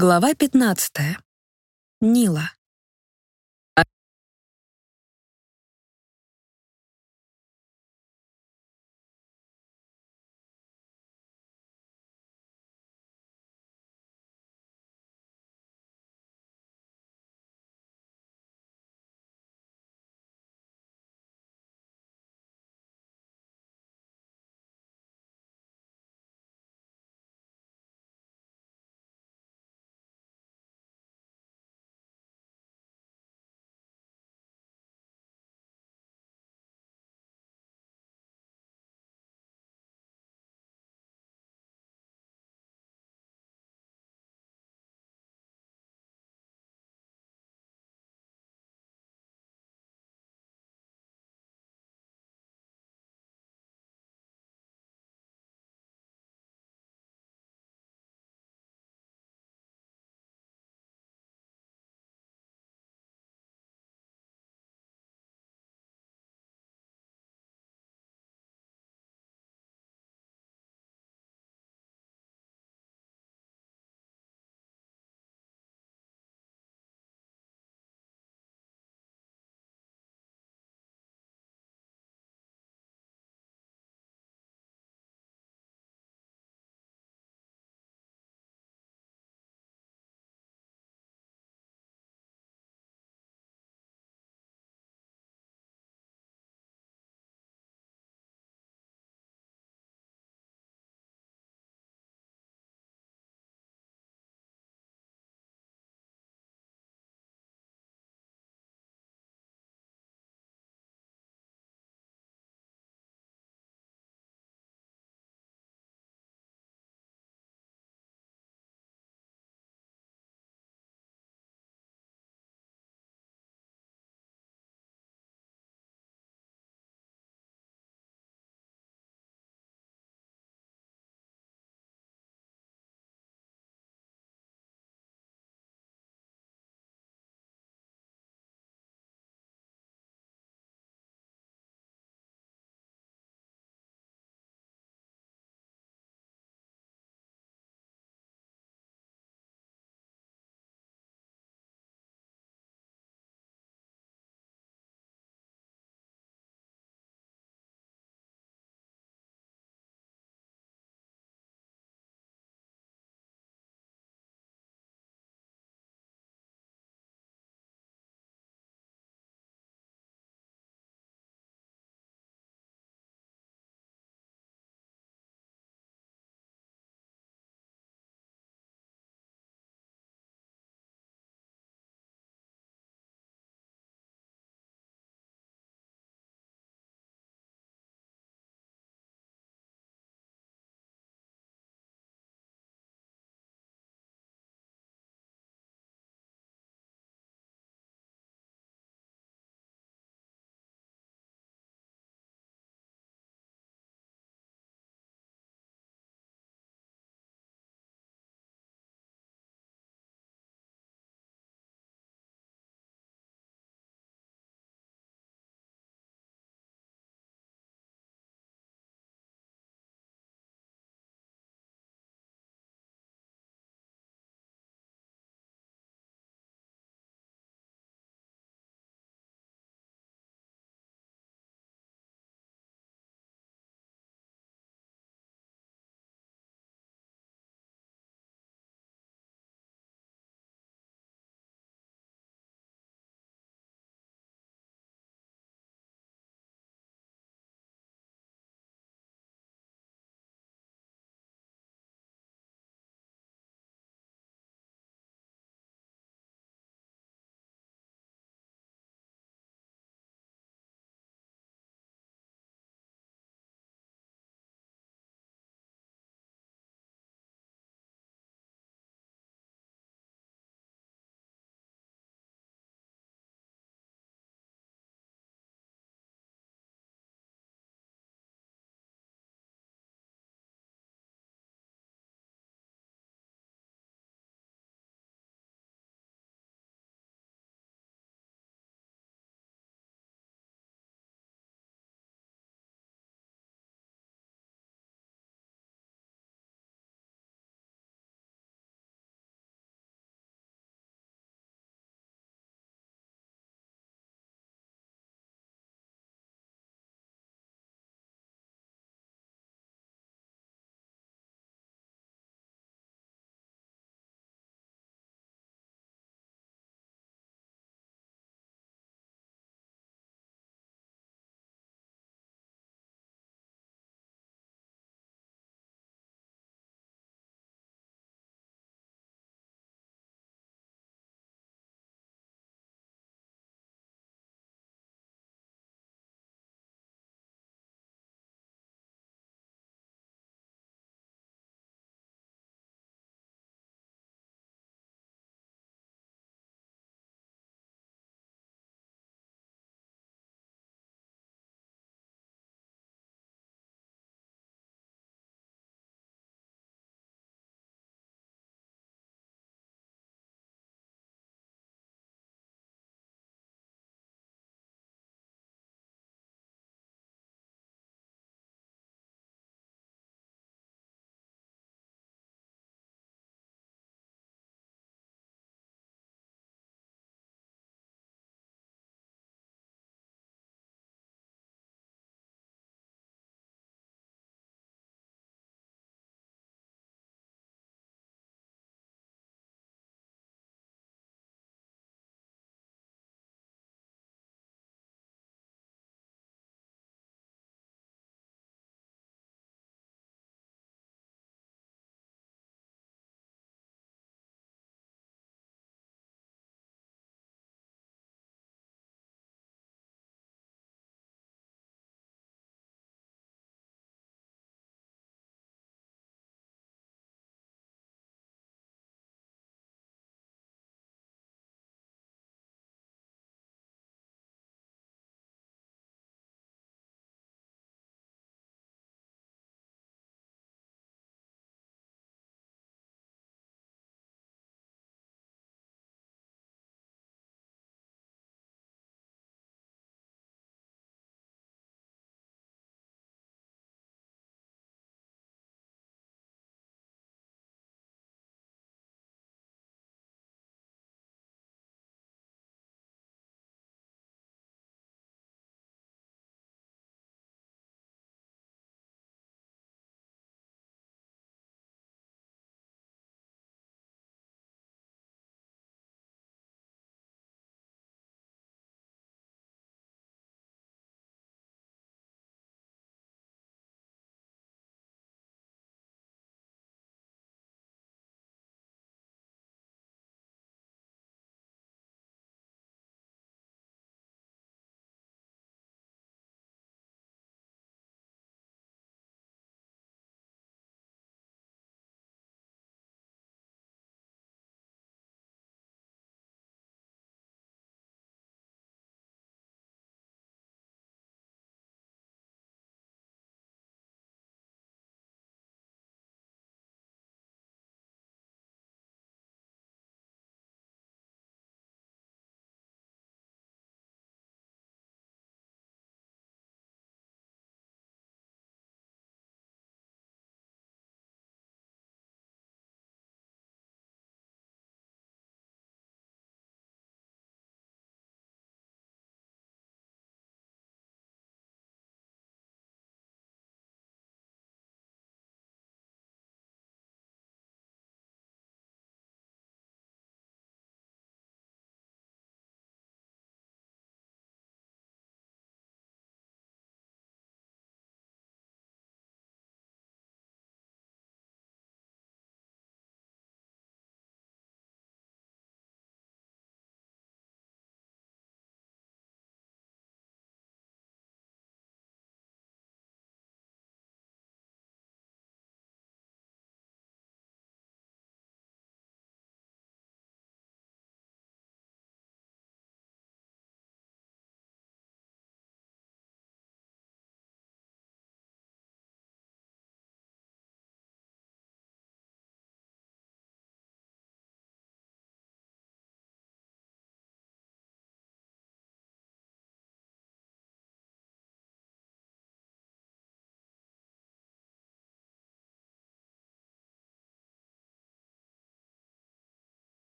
Глава 15. Нила.